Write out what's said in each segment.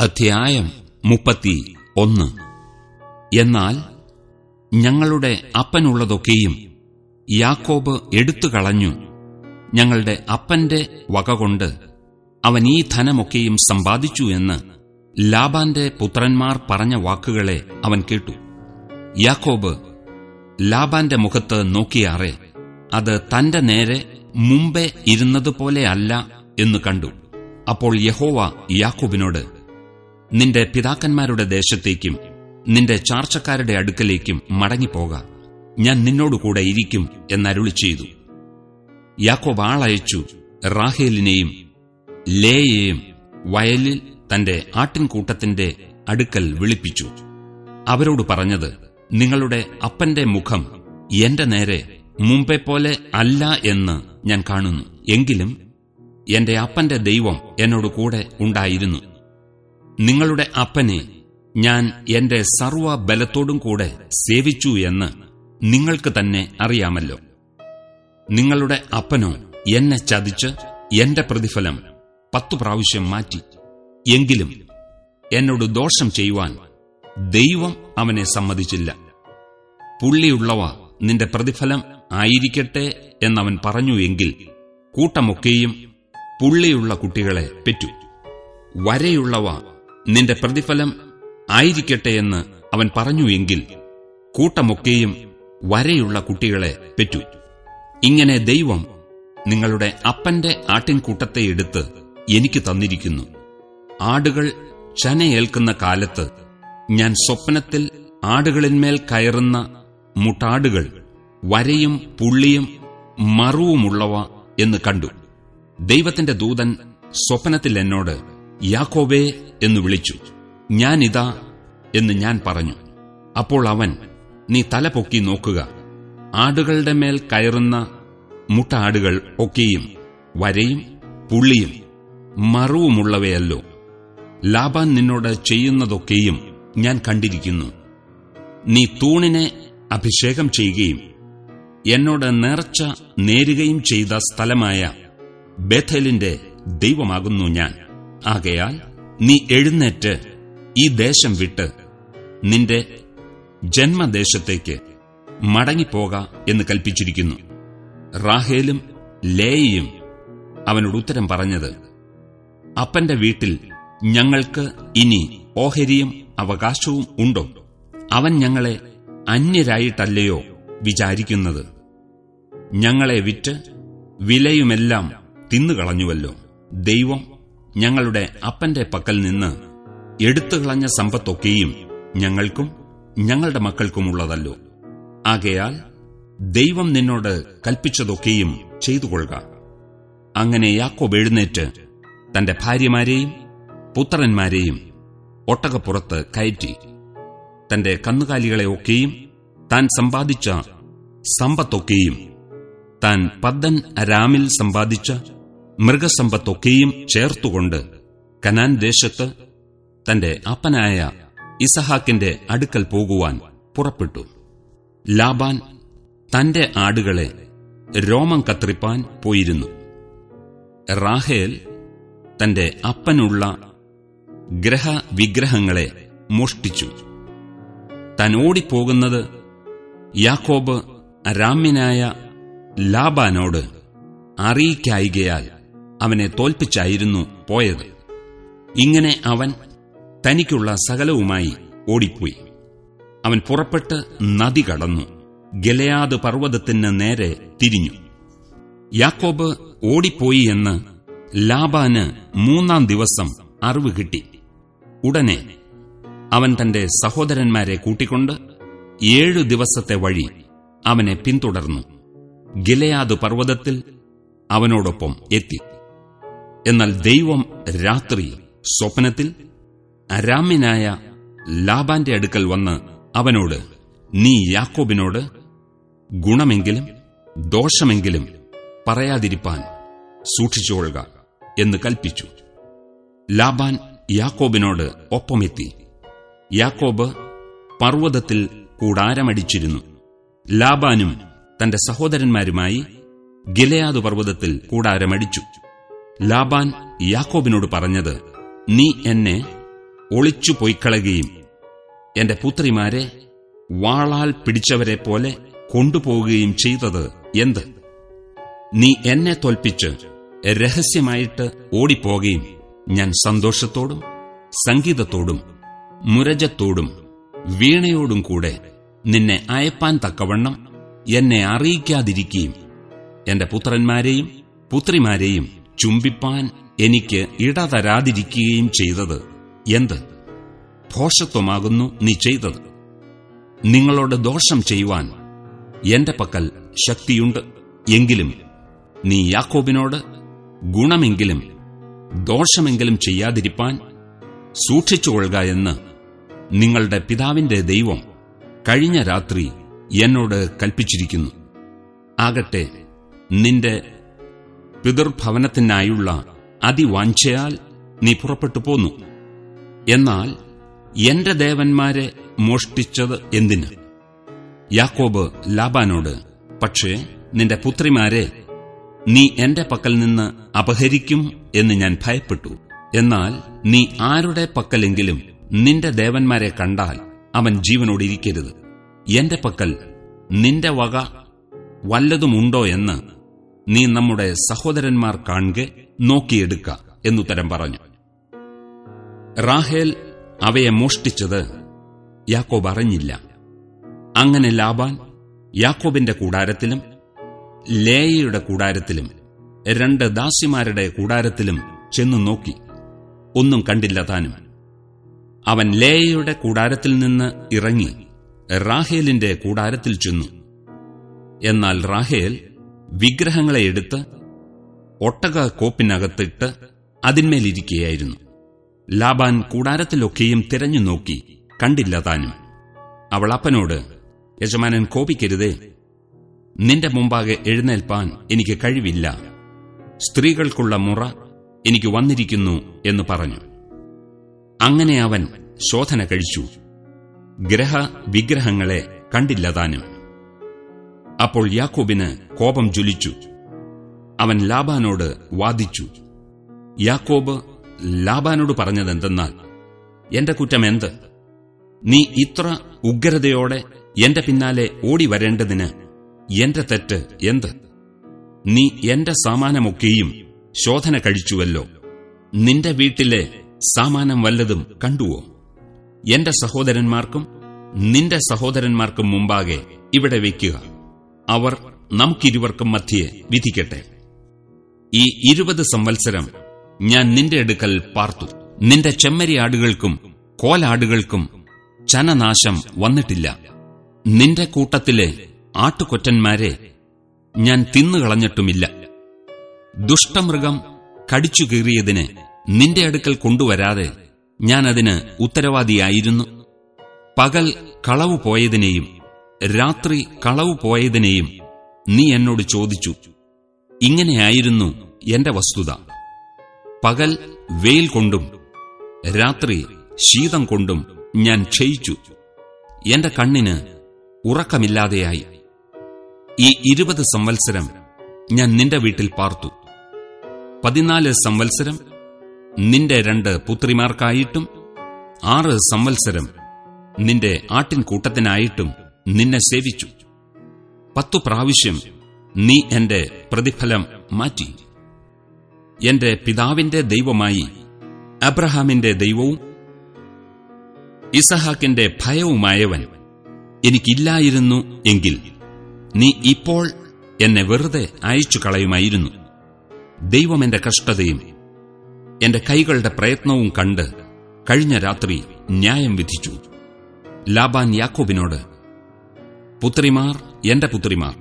അധ്യായം മുപ്പത്തി ഒന്ന്. എന്നാൽ ഞങ്ങളുടെ അപ്പനുള്ളതൊക്കെയും യാക്കോബ് എടുത്തു കളഞ്ഞു. ഞങ്ങളുടെ അപ്പന്റെ വകകൊണ്ട് അവൻ ഈ ധനമൊക്കെയും സമ്പാദിച്ചു എന്ന് ലാബാന്റെ പുത്രന്മാർ പറഞ്ഞ വാക്കുകളെ അവൻ കേട്ടു. യാക്കോബ് ലാബാന്റെ മുഖത്ത് നോക്കിയാറെ അത് തന്റെ നേരെ മുമ്പേ ഇരുന്നതുപോലെയല്ല എന്ന് കണ്ടു. അപ്പോൾ യഹോവ യാക്കോബിനോട് നിന്റെ പിതാക്കന്മാരുടെ ദേശത്തേക്കും നിന്റെ ചാർച്ചക്കാരുടെ അടുക്കലേക്കും മടങ്ങിപ്പോക. ഞാൻ നിന്നോടുകൂടെ ഇരിക്കും എന്നരുളി ചെയ്തു. യാക്കോ വാളയച്ചു റാഹേലിനെയും ലേയെയും വയലിൽ തന്റെ ആട്ടിൻകൂട്ടത്തിന്റെ അടുക്കൽ വിളിപ്പിച്ചു. അവരോട് പറഞ്ഞത് നിങ്ങളുടെ അപ്പന്റെ മുഖം എന്റെ നേരെ മുമ്പെ പോലെ അല്ല എന്ന് ഞാൻ കാണുന്നു. എങ്കിലും എന്റെ അപ്പന്റെ ദൈവം എന്നോടുകൂടെ ഉണ്ടായിരുന്നു. നിങ്ങളുടെ അപ്പനെ ഞാൻ എന്റെ സർവ ബലത്തോടും കൂടെ സേവിച്ചു എന്ന് നിങ്ങൾക്ക് തന്നെ അറിയാമല്ലോ. നിങ്ങളുടെ അപ്പനോ എന്നെ ചതിച്ച് എന്റെ പ്രതിഫലം പത്തു പ്രാവശ്യം മാറ്റി. എങ്കിലും എന്നോട് ദോഷം ചെയ്യുവാൻ ദൈവം അവനെ സമ്മതിച്ചില്ല. പുള്ളിയുള്ളവ നിന്റെ പ്രതിഫലം ആയിരിക്കട്ടെ എന്നവൻ പറഞ്ഞു എങ്കിൽ കൂട്ടമൊക്കെയും പുള്ളിയുള്ള കുട്ടികളെ പെറ്റു. വരയുള്ളവ നിന്റെ പ്രതിഫലം ആയിരിക്കട്ടെ എന്ന് അവൻ പറഞ്ഞു എങ്കിൽ കൂട്ടമൊക്കെയും വരെയുള്ള കുട്ടികളെ പെറ്റു. ഇങ്ങനെ ദൈവം നിങ്ങളുടെ അപ്പന്റെ ആട്ടിൻകൂട്ടത്തെ എടുത്ത് എനിക്ക് തന്നിരിക്കുന്നു. ആടുകൾ ചനയേൽക്കുന്ന കാലത്ത് ഞാൻ സ്വപ്നത്തിൽ ആടുകളിന്മേൽ കയറുന്ന മുട്ടാടുകൾ വരയും പുള്ളിയും മറുവുമുള്ളവ എന്ന് കണ്ടു. ദൈവത്തിന്റെ ദൂതൻ സ്വപ്നത്തിൽ എന്നോട് യാക്കോബേ എന്ന് വിളിച്ചു. ഞാനിതാ എന്ന് ഞാൻ പറഞ്ഞു. അപ്പോൾ അവൻ നീ തല പൊക്കി നോക്കുക. ആടുകളുടെ മേൽ കയറുന്ന മുട്ടാടുകൾ ഒക്കെയും വരയും പുള്ളിയും മറുവുമുള്ളവയല്ലോ. ലാബാൻ നിന്നോട് ചെയ്യുന്നതൊക്കെയും ഞാൻ കണ്ടിരിക്കുന്നു. നീ തൂണിനെ അഭിഷേകം ചെയ്യുകയും എന്നോട് നേർച്ച നേരുകയും ചെയ്ത സ്ഥലമായ ബേഥലിന്റെ ദൈവമാകുന്നു ഞാൻ. ആകയാൽ നീ എഴുന്നേറ്റ് ഈ ദേശം വിട്ട് നിന്റെ ജന്മദേശത്തേക്ക് മടങ്ങിപ്പോക എന്ന് കൽപ്പിച്ചിരിക്കുന്നു. റാഹേലും ലേയും അവനോട് ഉത്തരം പറഞ്ഞത് അപ്പന്റെ വീട്ടിൽ ഞങ്ങൾക്ക് ഇനി ഓഹരിയും അവകാശവും ഉണ്ടോ? അവൻ ഞങ്ങളെ അന്യരായിട്ടല്ലയോ വിചാരിക്കുന്നത്. ഞങ്ങളെ വിറ്റ് വിലയുമെല്ലാം തിന്നുകളഞ്ഞുവല്ലോ. ദൈവം ഞങ്ങളുടെ അപ്പന്റെ പക്കൽ നിന്ന് എടുത്തുകളഞ്ഞ സമ്പത്തൊക്കെയും ഞങ്ങൾക്കും ഞങ്ങളുടെ മക്കൾക്കുമുള്ളതല്ലോ. ആകയാൽ ദൈവം നിന്നോട് കൽപ്പിച്ചതൊക്കെയും ചെയ്തുകൊള്ളുക. അങ്ങനെ യാക്കോബ് എഴുന്നേറ്റ് തന്റെ ഭാര്യമാരെയും പുത്രന്മാരെയും ഒട്ടകപ്പുറത്ത് കയറ്റി. തന്റെ കന്നുകാലികളെയൊക്കെയും താൻ സമ്പാദിച്ച സമ്പത്തൊക്കെയും താൻ പദ്ദൻ രാമിൽ സമ്പാദിച്ച മൃഗസമ്പത്തൊക്കെയും ചേർത്തുകൊണ്ട് കനാൻ ദേശത്ത് തന്റെ അപ്പനായ ഇസഹാക്കിന്റെ അടുക്കൽ പോകുവാൻ പുറപ്പെട്ടു. ലാബാൻ തന്റെ ആടുകളെ രോമം കത്രിപ്പാൻ പോയിരുന്നു. റാഹേൽ തന്റെ അപ്പനുള്ള ഗ്രഹവിഗ്രഹങ്ങളെ മോഷ്ടിച്ചു. താൻ ഓടിപ്പോകുന്നത് യാക്കോബ് രാമ്യനായ ലാബാനോട് അറിയിക്കായികയാൽ അവനെ തോൽപ്പിച്ചായിരുന്നു പോയത്. ഇങ്ങനെ അവൻ തനിക്കുള്ള സകലവുമായി ഓടിപ്പോയി. അവൻ പുറപ്പെട്ട് നദി കടന്നു. ഗലയാദ് പർവതത്തിന് നേരെ തിരിഞ്ഞു. യാക്കോബ് ഓടിപ്പോയി എന്ന് ലാബാന് മൂന്നാം ദിവസം അറിവ് കിട്ടി. ഉടനെ അവൻ തന്റെ സഹോദരന്മാരെ കൂട്ടിക്കൊണ്ട് ഏഴു ദിവസത്തെ വഴി അവനെ പിന്തുടർന്നു. ഗിലയാദ് പർവതത്തിൽ അവനോടൊപ്പം എത്തി. എന്നാൽ ദൈവം രാത്രി സ്വപ്നത്തിൽ അരാമ്യനായ ലാബാന്റെ അടുക്കൽ വന്ന് അവനോട് നീ യാക്കോബിനോട് ഗുണമെങ്കിലും ദോഷമെങ്കിലും പറയാതിരിപ്പാൻ സൂക്ഷിച്ചുകൊള്ളുക എന്ന് കൽപ്പിച്ചു ലാബാൻ യാക്കോബിനോട് ഒപ്പമെത്തി. യാക്കോബ് പർവതത്തിൽ കൂടാരമടിച്ചിരുന്നു. ലാബാനും തന്റെ സഹോദരന്മാരുമായി ഗിലയാദ് പർവതത്തിൽ കൂടാരമടിച്ചു. ലാബാൻ യാക്കോബിനോട് പറഞ്ഞത് നീ എന്നെ ഒളിച്ചു പൊയ്ക്കളയുകയും എന്റെ പുത്രിമാരെ വാളാൽ പിടിച്ചവരെ പോലെ കൊണ്ടുപോവുകയും ചെയ്തത് എന്ത്? നീ എന്നെ തോൽപ്പിച്ച് രഹസ്യമായിട്ട് ഓടിപ്പോകുകയും ഞാൻ സന്തോഷത്തോടും സംഗീതത്തോടും മുരജത്തോടും വീണയോടും കൂടെ നിന്നെ അയപ്പാൻ തക്കവണ്ണം എന്നെ അറിയിക്കാതിരിക്കുകയും എന്റെ പുത്രന്മാരെയും പുത്രിമാരെയും ചുംബിപ്പാൻ എനിക്ക് ഇടതരാതിരിക്കുകയും ചെയ്തത് എന്ത്? ഭോഷത്വമാകുന്നു നീ ചെയ്തത്. നിങ്ങളോട് ദോഷം ചെയ്യുവാൻ എന്റെ പക്കൽ ശക്തിയുണ്ട്. എങ്കിലും നീ യാക്കോബിനോട് ഗുണമെങ്കിലും ദോഷമെങ്കിലും ചെയ്യാതിരിപ്പാൻ സൂക്ഷിച്ചുകൊള്ളുക എന്ന് നിങ്ങളുടെ പിതാവിന്റെ ദൈവം കഴിഞ്ഞ രാത്രി എന്നോട് കൽപ്പിച്ചിരിക്കുന്നു. ആകട്ടെ നിന്റെ പിതൃഭവനത്തിനായുള്ള അതിവാഞ്ചയാൽ നീ പുറപ്പെട്ടു പോന്നു. എന്നാൽ എന്റെ ദേവന്മാരെ മോഷ്ടിച്ചത് എന്തിന്? യാക്കോബ് ലാബാനോട് പക്ഷേ നിന്റെ പുത്രിമാരെ നീ എന്റെ പക്കൽ നിന്ന് അപഹരിക്കും എന്ന് ഞാൻ ഭയപ്പെട്ടു. എന്നാൽ നീ ആരുടെ പക്കലെങ്കിലും നിന്റെ ദേവന്മാരെ കണ്ടാൽ അവൻ ജീവനോടിരിക്കരുത്. എന്റെ പക്കൽ നിന്റെ വക വല്ലതുമുണ്ടോ എന്ന് നീ നമ്മുടെ സഹോദരന്മാർ കാണുക നോക്കിയെടുക്ക എന്നുത്തരം പറഞ്ഞു. റാഹേൽ അവയെ മോഷ്ടിച്ചത് യാക്കോബ് അറിഞ്ഞില്ല. അങ്ങനെ ലാബാൻ യാക്കോബിന്റെ കൂടാരത്തിലും ലേയയുടെ കൂടാരത്തിലും രണ്ട് ദാസിമാരുടെ കൂടാരത്തിലും ചെന്നു നോക്കി. ഒന്നും കണ്ടില്ല താനും. അവൻ ലേയയുടെ കൂടാരത്തിൽ നിന്ന് ഇറങ്ങി റാഹേലിന്റെ കൂടാരത്തിൽ ചെന്നു. എന്നാൽ റാഹേൽ വിഗ്രഹങ്ങളെ എടുത്ത് ഒട്ടക കോപ്പിനകത്തിട്ട് അതിന്മേലിരിക്കുകയായിരുന്നു. ലാബാൻ കൂടാരത്തിലൊക്കെയും തിരഞ്ഞു നോക്കി കണ്ടില്ല താനും. അവൾ അപ്പനോട് യജമാനൻ കോപിക്കരുതേ. നിന്റെ മുമ്പാകെ എഴുന്നേൽപ്പാൻ എനിക്ക് കഴിവില്ല. സ്ത്രീകൾക്കുള്ള മുറ എനിക്ക് വന്നിരിക്കുന്നു എന്ന് പറഞ്ഞു. അങ്ങനെ അവൻ ശോധന കഴിച്ചു. ഗ്രഹ വിഗ്രഹങ്ങളെ കണ്ടില്ല താനും. അപ്പോൾ യാക്കോബിന് കോപം ജ്വലിച്ചു. അവൻ ലാബാനോട് വാദിച്ചു യാക്കോബ് ലാബാനോട് പറഞ്ഞതെന്തെന്നാൽ എന്റെ കുറ്റം എന്ത്? നീ ഇത്ര ഉഗ്രതയോടെ എന്റെ പിന്നാലെ ഓടി വരേണ്ടതിന് എന്റെ തെറ്റ് എന്ത്? നീ എന്റെ സാമാനമൊക്കെയും ശോധന കഴിച്ചുവല്ലോ. നിന്റെ വീട്ടിലെ സാമാനം വല്ലതും കണ്ടുവോ? എന്റെ സഹോദരന്മാർക്കും നിന്റെ സഹോദരന്മാർക്കും മുമ്പാകെ ഇവിടെ വയ്ക്കുക. അവർ നമുക്കിരുവർക്കും മധ്യേ വിധിക്കട്ടെ. ഈ ഇരുപത് സംവത്സരം ഞാൻ നിന്റെ അടുക്കൽ പാർത്തു. നിന്റെ ചെമ്മരി ആടുകൾക്കും കോലാടുകൾക്കും ചനനാശം വന്നിട്ടില്ല. നിന്റെ കൂട്ടത്തിലെ ആട്ടുകൊറ്റന്മാരെ ഞാൻ തിന്നുകളഞ്ഞിട്ടുമില്ല ദുഷ്ടമൃഗം കടിച്ചു കീറിയതിന് നിന്റെ അടുക്കൽ കൊണ്ടുവരാതെ ഞാൻ അതിന് ഉത്തരവാദിയായിരുന്നു. പകൽ കളവു പോയതിനെയും രാത്രി കളവു പോയതിനെയും നീ എന്നോട് ചോദിച്ചു ഇങ്ങനെയായിരുന്നു എന്റെ വസ്തുത. പകൽ വെയിൽ കൊണ്ടും രാത്രി ശീതം കൊണ്ടും ഞാൻ ക്ഷയിച്ചു. എന്റെ കണ്ണിന് ഉറക്കമില്ലാതെയായി. ഈ ഇരുപത് സംവത്സരം ഞാൻ നിന്റെ വീട്ടിൽ പാർത്തു. പതിനാല് സംവത്സരം നിന്റെ രണ്ട് പുത്രിമാർക്കായിട്ടും ആറ് സംവത്സരം നിന്റെ ആട്ടിൻകൂട്ടത്തിനായിട്ടും നിന്നെ സേവിച്ചു. പത്തു പ്രാവശ്യം നീ എന്റെ പ്രതിഫലം മാറ്റി. എന്റെ പിതാവിന്റെ ദൈവമായി അബ്രഹാമിന്റെ ദൈവവും ഇസഹാക്കിന്റെ ഭയവുമായവൻ എനിക്കില്ലായിരുന്നു എങ്കിൽ നീ ഇപ്പോൾ എന്നെ വെറുതെ അയച്ചു കളയുമായിരുന്നു. ദൈവം എന്റെ കഷ്ടതയും എന്റെ കൈകളുടെ പ്രയത്നവും കണ്ട് കഴിഞ്ഞ രാത്രി ന്യായം വിധിച്ചു. ലാബാൻ യാക്കോബിനോട് പുത്രിമാർ എന്റെ പുത്രിമാർ.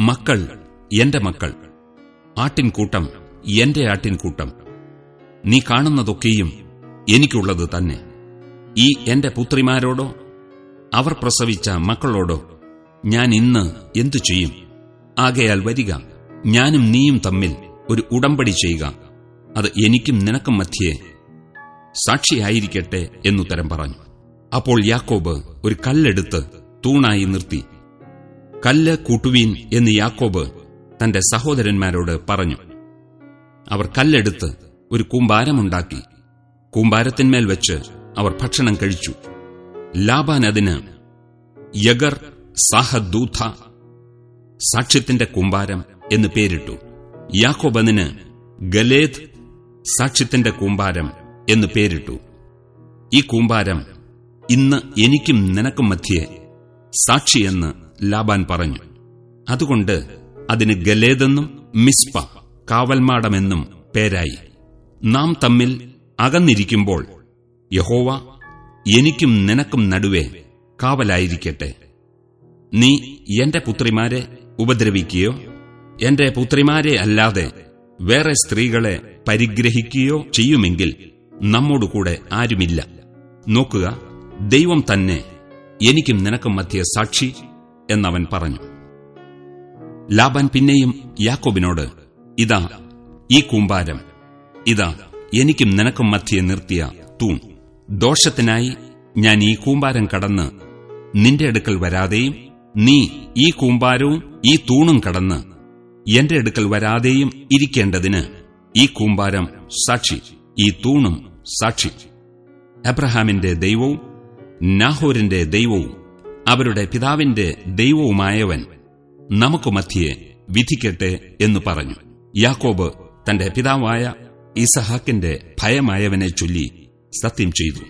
മക്കൾ എന്റെ മക്കൾ. ആട്ടിൻകൂട്ടം എന്റെ ആട്ടിൻകൂട്ടം നീ കാണുന്നതൊക്കെയും എനിക്കുള്ളത് തന്നെ. ഈ എന്റെ പുത്രിമാരോടോ അവർ പ്രസവിച്ച മക്കളോടോ ഞാൻ ഇന്ന് എന്തു ചെയ്യും? ആകയാൽ വരിക ഞാനും നീയും തമ്മിൽ ഒരു ഉടമ്പടി ചെയ്യുക. അത് എനിക്കും നിനക്കും മധ്യേ സാക്ഷിയായിരിക്കട്ടെ എന്നുത്തരം പറഞ്ഞു. അപ്പോൾ യാക്കോബ് ഒരു കല്ലെടുത്ത് തൂണായി നിർത്തി. കല്ല് കൂട്ടുവീൻ എന്ന് യാക്കോബ് തന്റെ സഹോദരന്മാരോട് പറഞ്ഞു. അവർ കല്ലെടുത്ത് ഒരു കൂമ്പാരമുണ്ടാക്കി. കൂമ്പാരത്തിന്മേൽ വെച്ച് അവർ ഭക്ഷണം കഴിച്ചു. ലാബാൻ അതിന് യഗർ സാഹദൂഥ സാക്ഷ്യത്തിന്റെ കൂമ്പാരം എന്ന് പേരിട്ടു. യാക്കോബ് അതിന് ഗലേദ് സാക്ഷ്യത്തിന്റെ കൂമ്പാരം എന്ന് പേരിട്ടു. ഈ കൂമ്പാരം ഇന്ന് എനിക്കും നിനക്കും മധ്യേ സാക്ഷിയെന്ന് ലാബാൻ പറഞ്ഞു. അതുകൊണ്ട് അതിന് ഗലേതെന്നും മിസ്പ കാവൽമാടമെന്നും പേരായി. നാം തമ്മിൽ അകന്നിരിക്കുമ്പോൾ യഹോവ എനിക്കും നിനക്കും നടുവേ കാവലായിരിക്കട്ടെ. നീ എന്റെ പുത്രിമാരെ ഉപദ്രവിക്കുകയോ എന്റെ പുത്രിമാരെ അല്ലാതെ വേറെ സ്ത്രീകളെ പരിഗ്രഹിക്കുകയോ ചെയ്യുമെങ്കിൽ നമ്മോടുകൂടെ ആരുമില്ല. നോക്കുക ദൈവം തന്നെ എനിക്കും നിനക്കും മധ്യ സാക്ഷി എന്നവൻ പറഞ്ഞു. ലാബാൻ പിന്നെയും യാക്കോബിനോട് ഇതാ ഈ കൂമ്പാരം. ഇതാ എനിക്കും നിനക്കും മധ്യേ നിർത്തിയ തൂൺ. ദോഷത്തിനായി ഞാൻ ഈ കൂമ്പാരം കടന്ന് നിന്റെ അടുക്കൽ വരാതെയും നീ ഈ കൂമ്പാരവും ഈ തൂണും കടന്ന് എന്റെ അടുക്കൽ വരാതെയും ഇരിക്കേണ്ടതിന് ഈ കൂമ്പാരം സാക്ഷി ഈ തൂണും സാക്ഷി. അബ്രഹാമിന്റെ ദൈവവും നാഹോരിന്റെ ദൈവവും അവരുടെ പിതാവിന്റെ ദൈവവുമായവൻ നമുക്ക് മധ്യേ വിധിക്കട്ടെ എന്ന് പറഞ്ഞു. യാക്കോബ് തന്റെ പിതാവായ ഇസഹാക്കിന്റെ ഭയമായവനെ ചൊല്ലി സത്യം ചെയ്തു.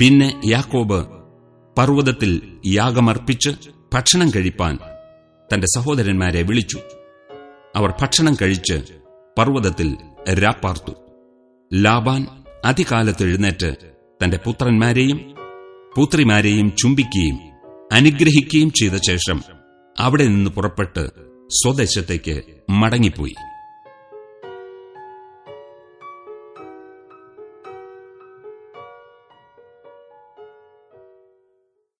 പിന്നെ യാക്കോബ് പർവതത്തിൽ യാഗമർപ്പിച്ച് ഭക്ഷണം കഴിപ്പാൻ തന്റെ സഹോദരന്മാരെ വിളിച്ചു. അവർ ഭക്ഷണം കഴിച്ച് പർവതത്തിൽ രാപ്പാർത്തു. ലാബാൻ അതികാലത്ത് എഴുന്നേറ്റ് തന്റെ പുത്രന്മാരെയും പുത്രിമാരെയും ചുംബിക്കുകയും അനുഗ്രഹിക്കുകയും ചെയ്ത ശേഷം അവിടെ നിന്ന് പുറപ്പെട്ട് സ്വദേശത്തേക്ക് മടങ്ങിപ്പോയി.